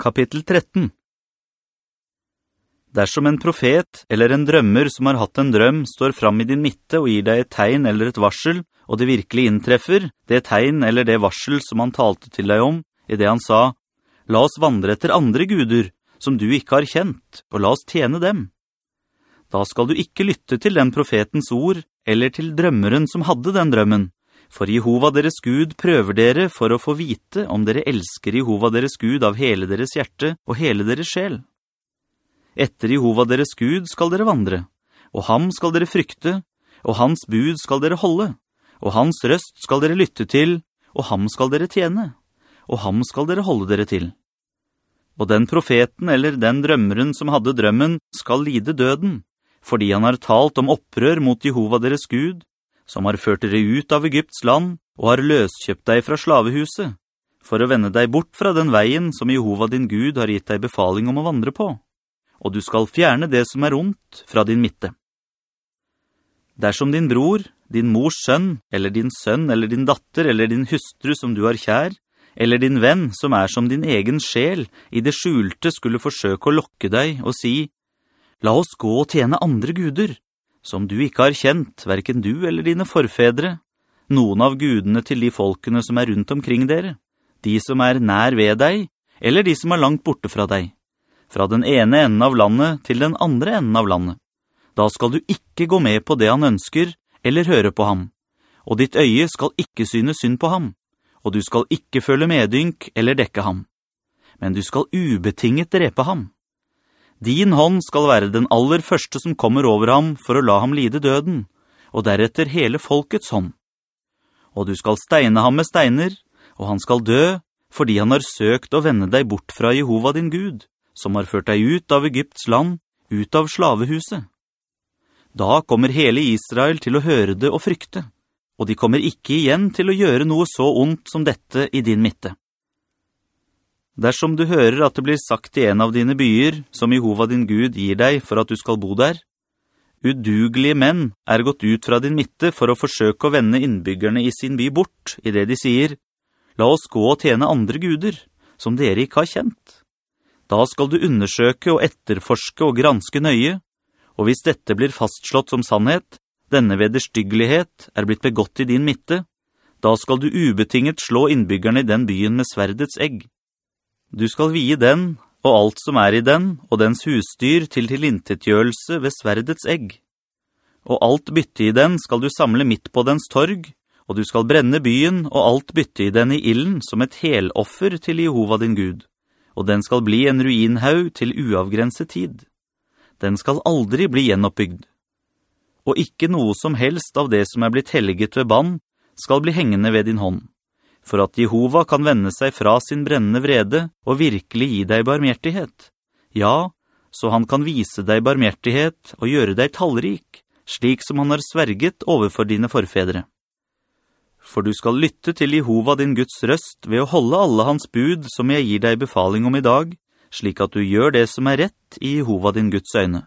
Kapittel 13 Dersom en profet eller en drømmer som har hatt en drøm står fram i din midte og gir deg et tegn eller et varsel, og det virkelig inntreffer, det tegn eller det varsel som han talte til deg om, i det han sa, «La oss vandre etter andre guder, som du ikke har kjent, og la oss tjene dem.» Da skal du ikke lytte til den profetens ord, eller til drømmeren som hadde den drømmen, for Jehova deres Gud prøver dere for å få vite om dere elsker Jehova deres Gud av hele deres hjerte og hele deres sjel. Etter Jehova deres Gud skal dere vandre, og ham skal dere frykte, og hans bud skal dere holde, og hans røst skal dere lytte til, og ham skal dere tjene, og ham skal dere holde dere til. Og den profeten eller den drømmeren som hadde drømmen skal lide døden, fordi han har talt om opprør mot Jehova deres Gud, som har ført dere ut av Egypts land, og har løskjøpt deg fra slavehuset, for å vende deg bort fra den veien som Jehova din Gud har gitt deg befaling om å vandre på og du skal fjerne det som er ondt fra din midte. Dersom din bror, din mors sønn, eller din sønn, eller din datter, eller din hustru som du har kjær, eller din venn som er som din egen sjel, i det skjulte skulle forsøke å lokke deg og si, «La oss gå og tjene andre guder, som du ikke har kjent, hverken du eller dine forfedre, noen av gudene til de folkene som er rundt omkring dere, de som er nær ved deg, eller de som er langt borte fra deg.» fra den ene enden av landet til den andre enden av landet. Da skal du ikke gå med på det han ønsker, eller høre på ham, og ditt øye skal ikke syne synd på ham, og du skal ikke føle medynk eller dekke ham. Men du skal ubetinget drepe ham. Din hånd skal være den aller første som kommer over ham for å la ham lide døden, og deretter hele folkets hånd. Og du skal steine ham med steiner, og han skal dø, fordi han har søkt å vende deg bort fra Jehova din Gud, som har ført deg ut av Egypts land, ut av slavehuset. Da kommer hele Israel til å høre det og frykte, og de kommer ikke igjen til å gjøre noe så ondt som dette i din midte. Dersom du hører at det blir sagt i en av dine byer, som Jehova din Gud gir deg for at du skal bo der, udugelige menn er gått ut fra din midte for å forsøke å vende innbyggerne i sin by bort, i det de sier, «La oss gå og tjene andre guder, som dere ikke har kjent.» Da skal du undersøke og etterforske og granske nøye, og hvis dette blir fastslått som sannhet, denne vederstyggelighet er blitt begått i din midte, da skal du ubetinget slå innbyggerne i den byen med sverdets egg. Du skal vie den, og alt som er i den, og dens husdyr til tilintetgjørelse ved sverdets egg. Og alt bytte i den skal du samle midt på dens torg, og du skal brenne byen og alt bytte i den i illen som et heloffer til Jehova din Gud og den skal bli en ruinhaug til uavgrenset tid. Den skal aldri bli gjenoppbygd. Og ikke noe som helst av det som er blitt helget ved bann, skal bli hengende ved din hånd, for at Jehova kan vende seg fra sin brennende vrede og virkelig gi deg barmhjertighet. Ja, så han kan vise deg barmhjertighet og gjøre deg tallrik, slik som han har sverget overfor dine forfedre for du skal lytte til Jehova din Guds røst ved å holde alle hans bud som jeg gir deg befaling om i dag, slik at du gjør det som er rett i Jehova din Guds øyne.